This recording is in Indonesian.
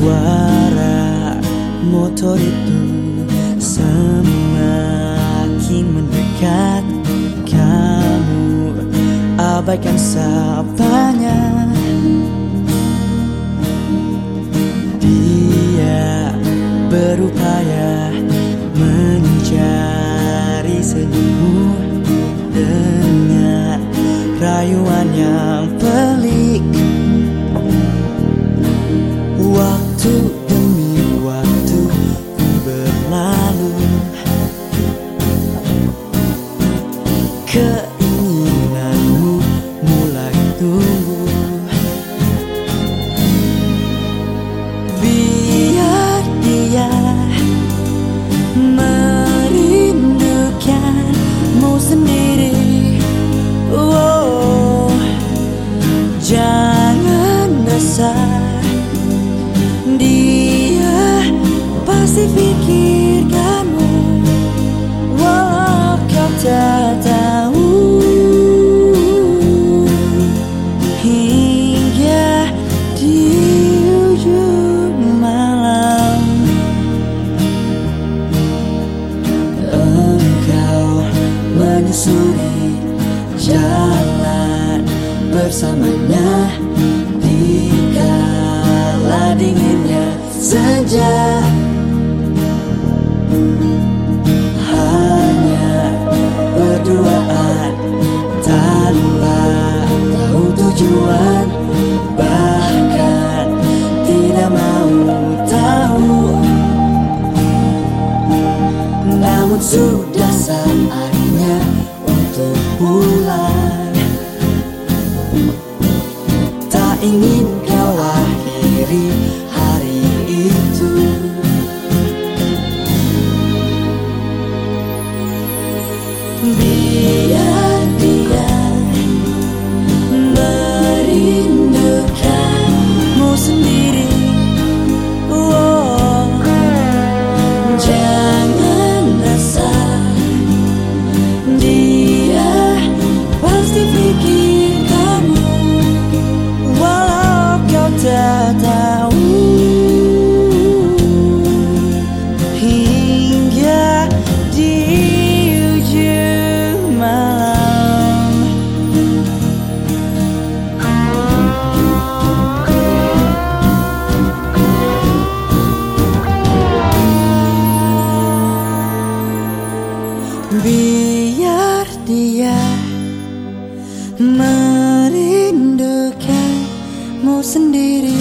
Suara motor itu semakin mendekat. Kamu abaikan sapanya Dia berupaya mencari senyummu Dengan rayuan yang pelik Keinginanmu mulai tumbuh. Biar dia merindukanmu sendiri. Oh, Jangan resah dia pasti pikirkanmu menyusuri jalan bersamanya Di kala dinginnya saja sudah saatnya untuk pulang. Tak ingin kau akhiri hari itu. Biar dia sendiri